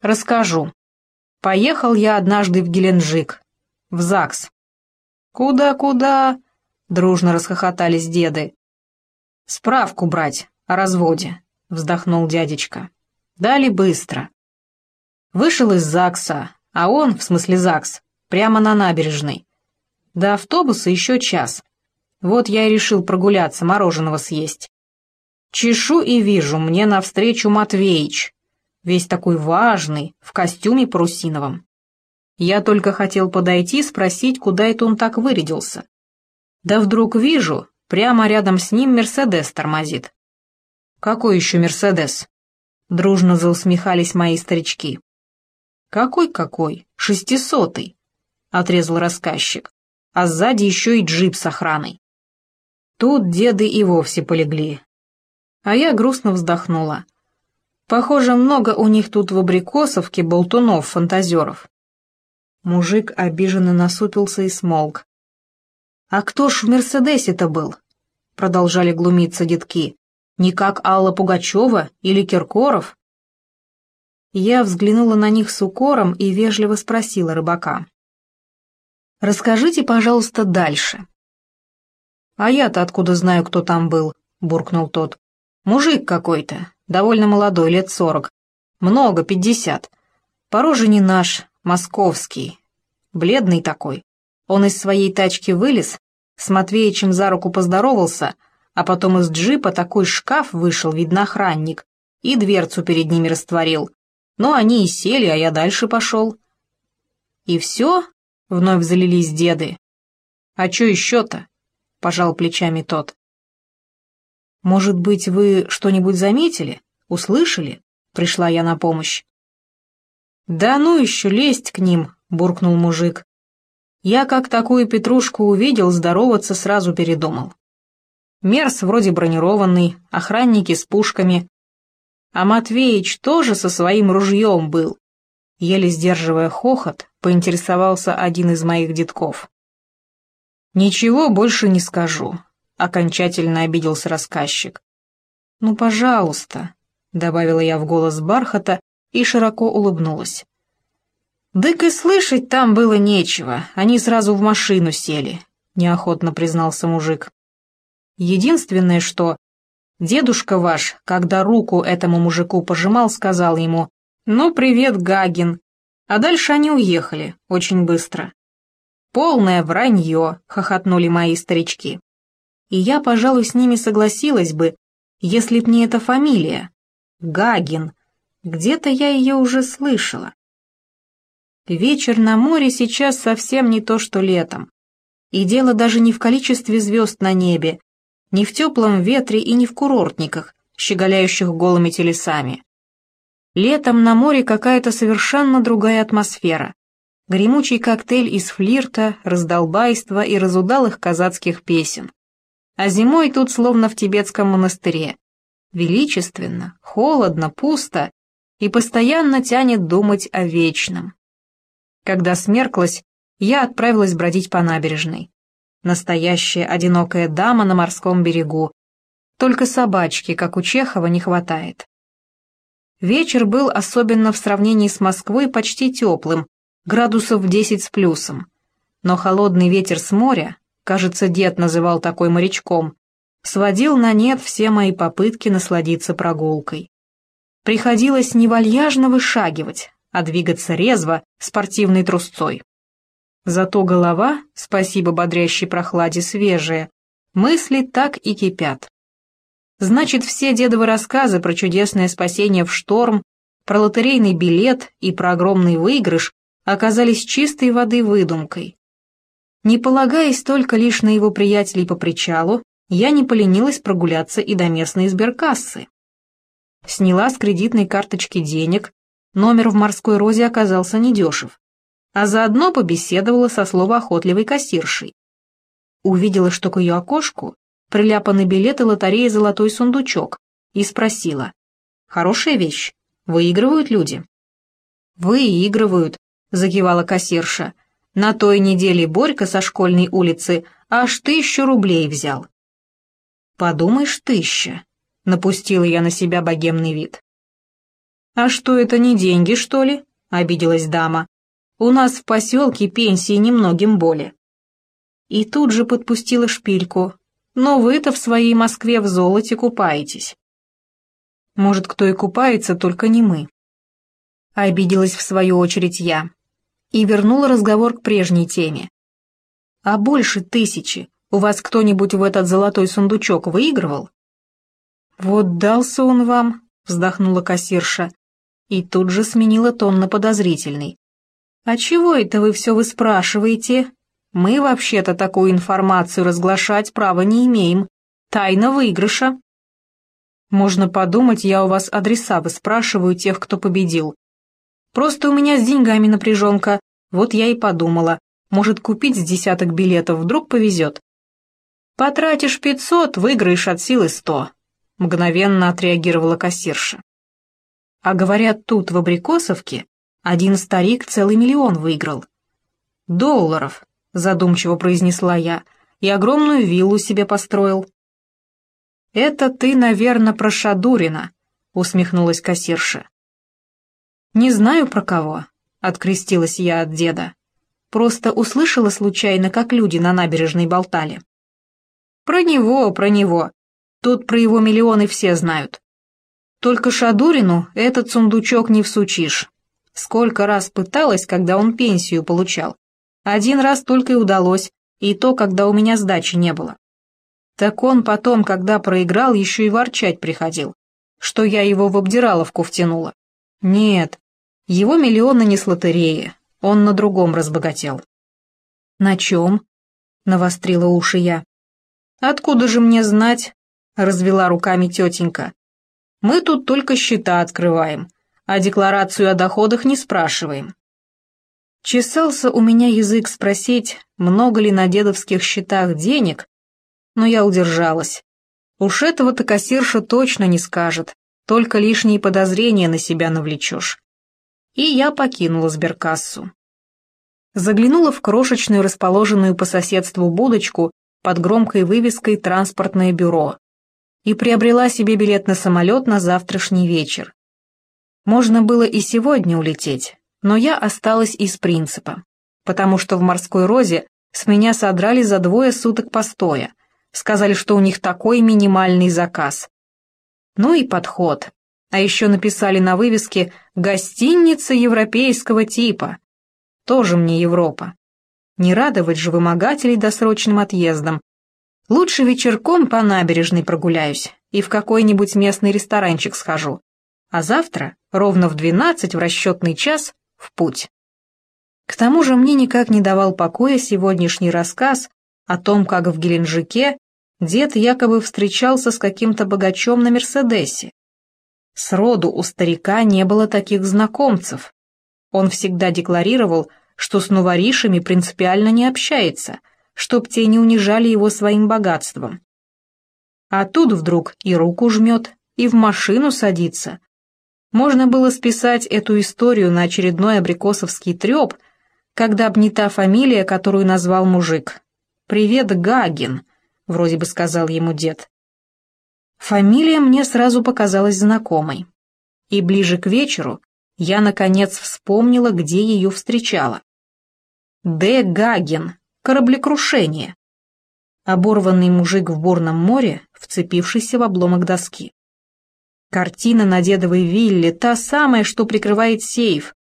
Расскажу. Поехал я однажды в Геленджик, в ЗАГС. Куда-куда? Дружно расхохотались деды. Справку брать о разводе, вздохнул дядечка. Дали быстро. Вышел из ЗАГСа, а он, в смысле ЗАГС, прямо на набережной. До автобуса еще час. Вот я и решил прогуляться, мороженого съесть. Чешу и вижу, мне навстречу Матвеич, весь такой важный, в костюме парусиновом. Я только хотел подойти, спросить, куда это он так вырядился. Да вдруг вижу, прямо рядом с ним Мерседес тормозит. «Какой еще Мерседес?» Дружно заусмехались мои старички. «Какой-какой? Шестисотый!» — отрезал рассказчик. «А сзади еще и джип с охраной». Тут деды и вовсе полегли. А я грустно вздохнула. Похоже, много у них тут в абрикосовке болтунов, фантазеров. Мужик обиженно насупился и смолк. «А кто ж в Мерседесе-то был?» Продолжали глумиться детки. «Не как Алла Пугачева или Киркоров?» Я взглянула на них с укором и вежливо спросила рыбака. «Расскажите, пожалуйста, дальше». «А я-то откуда знаю, кто там был?» — буркнул тот. «Мужик какой-то, довольно молодой, лет сорок. Много, пятьдесят. По роже не наш, московский. Бледный такой. Он из своей тачки вылез, с Матвеичем за руку поздоровался, а потом из джипа такой шкаф вышел, видно, охранник, и дверцу перед ними растворил. Но они и сели, а я дальше пошел. И все? Вновь залились деды. А че еще-то? Пожал плечами тот. Может быть, вы что-нибудь заметили? Услышали?» Пришла я на помощь. «Да ну еще лезть к ним!» — буркнул мужик. Я как такую петрушку увидел, здороваться сразу передумал. Мерс вроде бронированный, охранники с пушками. А Матвеич тоже со своим ружьем был. Еле сдерживая хохот, поинтересовался один из моих детков. «Ничего больше не скажу», — окончательно обиделся рассказчик. «Ну, пожалуйста», — добавила я в голос бархата и широко улыбнулась. «Дык и слышать там было нечего, они сразу в машину сели», — неохотно признался мужик. «Единственное, что дедушка ваш, когда руку этому мужику пожимал, сказал ему, «Ну, привет, Гагин», а дальше они уехали, очень быстро. «Полное вранье», — хохотнули мои старички. И я, пожалуй, с ними согласилась бы, если б не эта фамилия, Гагин. Где-то я ее уже слышала. Вечер на море сейчас совсем не то, что летом. И дело даже не в количестве звезд на небе, не в теплом ветре и не в курортниках, щеголяющих голыми телесами. Летом на море какая-то совершенно другая атмосфера. Гремучий коктейль из флирта, раздолбайства и разудалых казацких песен. А зимой тут словно в тибетском монастыре. Величественно, холодно, пусто и постоянно тянет думать о вечном. Когда смерклась, я отправилась бродить по набережной. Настоящая одинокая дама на морском берегу. Только собачки, как у Чехова, не хватает. Вечер был, особенно в сравнении с Москвой, почти теплым, градусов 10 с плюсом. Но холодный ветер с моря, кажется, дед называл такой морячком, сводил на нет все мои попытки насладиться прогулкой. Приходилось не вальяжно вышагивать, а двигаться резво, спортивной трусцой. Зато голова, спасибо бодрящей прохладе, свежая, мысли так и кипят. Значит, все дедовы рассказы про чудесное спасение в шторм, про лотерейный билет и про огромный выигрыш оказались чистой воды выдумкой. Не полагаясь только лишь на его приятелей по причалу, я не поленилась прогуляться и до местной сберкассы. Сняла с кредитной карточки денег, номер в морской розе оказался недешев, а заодно побеседовала со словоохотливой кассиршей. Увидела, что к ее окошку приляпаны билеты лотереи «Золотой сундучок» и спросила, «Хорошая вещь, выигрывают люди?» «Выигрывают», — закивала кассирша. «На той неделе Борька со школьной улицы аж тысячу рублей взял». «Подумаешь, тысяча!» — напустила я на себя богемный вид. «А что это, не деньги, что ли?» — обиделась дама. «У нас в поселке пенсии немногим более». И тут же подпустила шпильку. «Но вы-то в своей Москве в золоте купаетесь». «Может, кто и купается, только не мы». Обиделась в свою очередь я. И вернула разговор к прежней теме. «А больше тысячи у вас кто-нибудь в этот золотой сундучок выигрывал?» «Вот дался он вам», — вздохнула кассирша, и тут же сменила тон на подозрительный. «А чего это вы все выспрашиваете? Мы вообще-то такую информацию разглашать права не имеем. Тайна выигрыша». «Можно подумать, я у вас адреса выспрашиваю тех, кто победил. Просто у меня с деньгами напряженка, вот я и подумала, может купить с десяток билетов, вдруг повезет. «Потратишь пятьсот, выиграешь от силы сто», — мгновенно отреагировала кассирша. А говорят, тут, в Абрикосовке, один старик целый миллион выиграл. «Долларов», — задумчиво произнесла я, — «и огромную виллу себе построил». «Это ты, наверное, про Шадурина», — усмехнулась кассирша. «Не знаю про кого», — открестилась я от деда. Просто услышала случайно, как люди на набережной болтали. Про него, про него. Тут про его миллионы все знают. Только Шадурину этот сундучок не всучишь. Сколько раз пыталась, когда он пенсию получал. Один раз только и удалось, и то, когда у меня сдачи не было. Так он потом, когда проиграл, еще и ворчать приходил, что я его в обдираловку втянула. Нет, его миллионы не с лотереи, он на другом разбогател. «На чем?» — навострила уши я. «Откуда же мне знать?» — развела руками тетенька. «Мы тут только счета открываем, а декларацию о доходах не спрашиваем». Чесался у меня язык спросить, много ли на дедовских счетах денег, но я удержалась. Уж этого-то кассирша точно не скажет, только лишние подозрения на себя навлечешь. И я покинула сберкассу. Заглянула в крошечную, расположенную по соседству будочку под громкой вывеской «Транспортное бюро» и приобрела себе билет на самолет на завтрашний вечер. Можно было и сегодня улететь, но я осталась из принципа, потому что в морской розе с меня содрали за двое суток постоя, сказали, что у них такой минимальный заказ. Ну и подход. А еще написали на вывеске «Гостиница европейского типа». Тоже мне Европа. Не радовать же вымогателей досрочным отъездом. Лучше вечерком по набережной прогуляюсь и в какой-нибудь местный ресторанчик схожу. А завтра, ровно в двенадцать в расчетный час, в путь. К тому же мне никак не давал покоя сегодняшний рассказ о том, как в Геленджике дед якобы встречался с каким-то богачом на Мерседесе. Сроду у старика не было таких знакомцев. Он всегда декларировал, что с новоришами принципиально не общается, чтоб те не унижали его своим богатством. А тут вдруг и руку жмет, и в машину садится. Можно было списать эту историю на очередной абрикосовский треп, когда обнята фамилия, которую назвал мужик. «Привет, Гагин», — вроде бы сказал ему дед. Фамилия мне сразу показалась знакомой. И ближе к вечеру я, наконец, вспомнила, где ее встречала. Д. Гаген. Кораблекрушение. Оборванный мужик в бурном море, вцепившийся в обломок доски. Картина на дедовой вилле, та самая, что прикрывает сейф.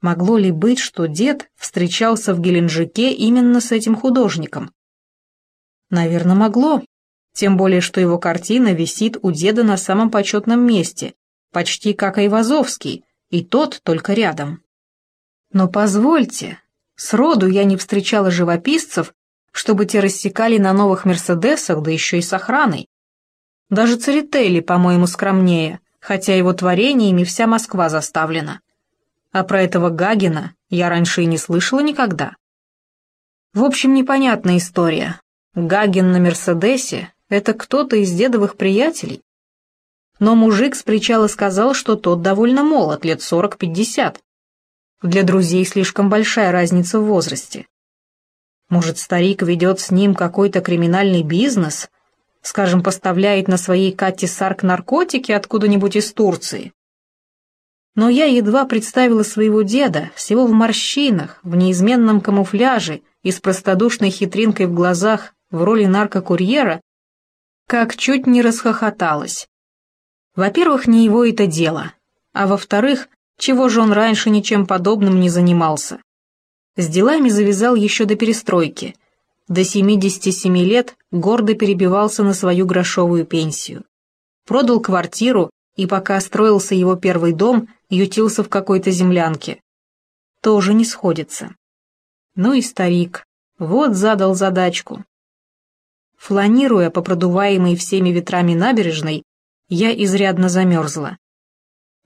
Могло ли быть, что дед встречался в Геленджике именно с этим художником? Наверное, могло. Тем более, что его картина висит у деда на самом почетном месте, почти как Айвазовский, и тот только рядом. Но позвольте, Сроду я не встречала живописцев, чтобы те рассекали на новых «Мерседесах», да еще и с охраной. Даже Церетели, по-моему, скромнее, хотя его творениями вся Москва заставлена. А про этого Гагина я раньше и не слышала никогда. В общем, непонятная история. Гагин на «Мерседесе» — это кто-то из дедовых приятелей. Но мужик с причала сказал, что тот довольно молод, лет сорок-пятьдесят. Для друзей слишком большая разница в возрасте. Может, старик ведет с ним какой-то криминальный бизнес, скажем, поставляет на своей Кате Сарк наркотики откуда-нибудь из Турции? Но я едва представила своего деда, всего в морщинах, в неизменном камуфляже и с простодушной хитринкой в глазах в роли наркокурьера, как чуть не расхохоталась. Во-первых, не его это дело, а во-вторых, чего же он раньше ничем подобным не занимался. С делами завязал еще до перестройки. До 77 лет гордо перебивался на свою грошовую пенсию. Продал квартиру и пока строился его первый дом, ютился в какой-то землянке. Тоже не сходится. Ну и старик, вот задал задачку. Фланируя по продуваемой всеми ветрами набережной, я изрядно замерзла.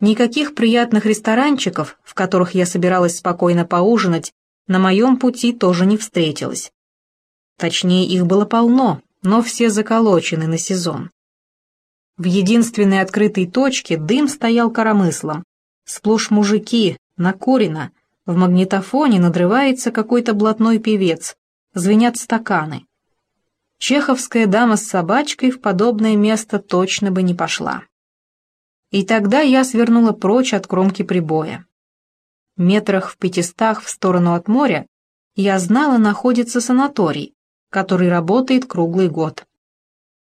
Никаких приятных ресторанчиков, в которых я собиралась спокойно поужинать, на моем пути тоже не встретилось. Точнее, их было полно, но все заколочены на сезон. В единственной открытой точке дым стоял коромыслом. Сплошь мужики, накурено, в магнитофоне надрывается какой-то блатной певец, звенят стаканы. Чеховская дама с собачкой в подобное место точно бы не пошла. И тогда я свернула прочь от кромки прибоя. Метрах в пятистах в сторону от моря я знала находится санаторий, который работает круглый год.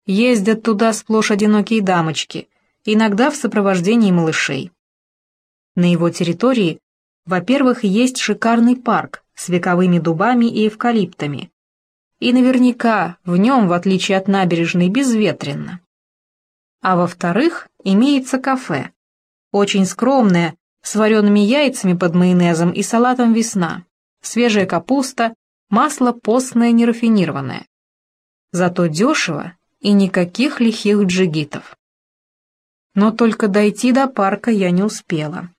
Ездят туда сплошь одинокие дамочки, иногда в сопровождении малышей. На его территории, во-первых, есть шикарный парк с вековыми дубами и эвкалиптами. И наверняка в нем, в отличие от набережной, безветренно. А во-вторых, имеется кафе. Очень скромное, с вареными яйцами под майонезом и салатом весна. Свежая капуста, масло постное нерафинированное. Зато дешево и никаких лихих джигитов. Но только дойти до парка я не успела.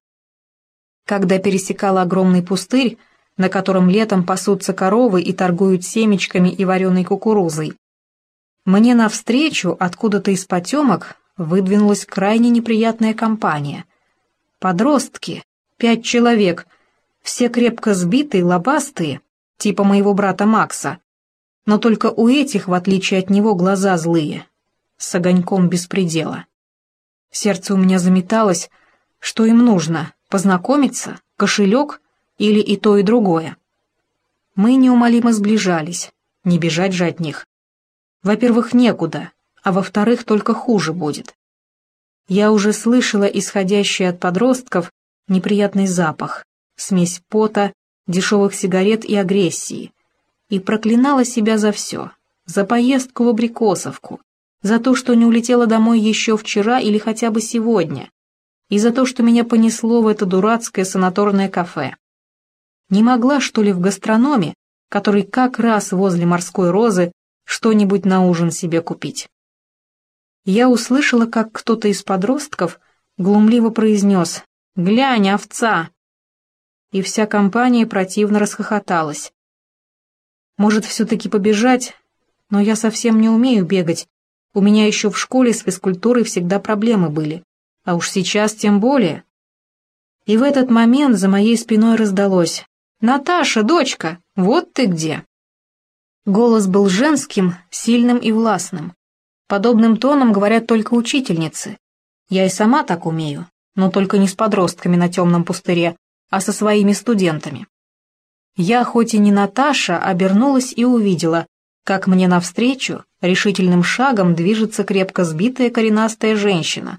Когда пересекала огромный пустырь, на котором летом пасутся коровы и торгуют семечками и вареной кукурузой, мне навстречу, откуда-то из потемок, выдвинулась крайне неприятная компания. Подростки, пять человек, все крепко сбитые, лобастые, типа моего брата Макса, но только у этих, в отличие от него, глаза злые, с огоньком беспредела. Сердце у меня заметалось, что им нужно, познакомиться, кошелек или и то, и другое. Мы неумолимо сближались, не бежать же от них. Во-первых, некуда, а во-вторых, только хуже будет. Я уже слышала исходящий от подростков неприятный запах, смесь пота, дешевых сигарет и агрессии, и проклинала себя за все. За поездку в Абрикосовку, за то, что не улетела домой еще вчера или хотя бы сегодня, и за то, что меня понесло в это дурацкое санаторное кафе. Не могла, что ли, в гастрономе, который как раз возле морской розы, что-нибудь на ужин себе купить? Я услышала, как кто-то из подростков глумливо произнес «Глянь, овца!» И вся компания противно расхохоталась. Может, все-таки побежать? Но я совсем не умею бегать. У меня еще в школе с физкультурой всегда проблемы были. А уж сейчас тем более. И в этот момент за моей спиной раздалось. «Наташа, дочка, вот ты где!» Голос был женским, сильным и властным. Подобным тоном говорят только учительницы. Я и сама так умею, но только не с подростками на темном пустыре, а со своими студентами. Я, хоть и не Наташа, обернулась и увидела, как мне навстречу решительным шагом движется крепко сбитая коренастая женщина.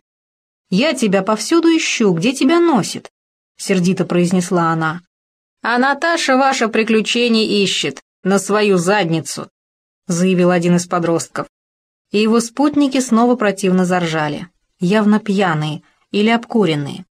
«Я тебя повсюду ищу, где тебя носит?» — сердито произнесла она. «А Наташа ваше приключение ищет, на свою задницу», — заявил один из подростков. И его спутники снова противно заржали, явно пьяные или обкуренные.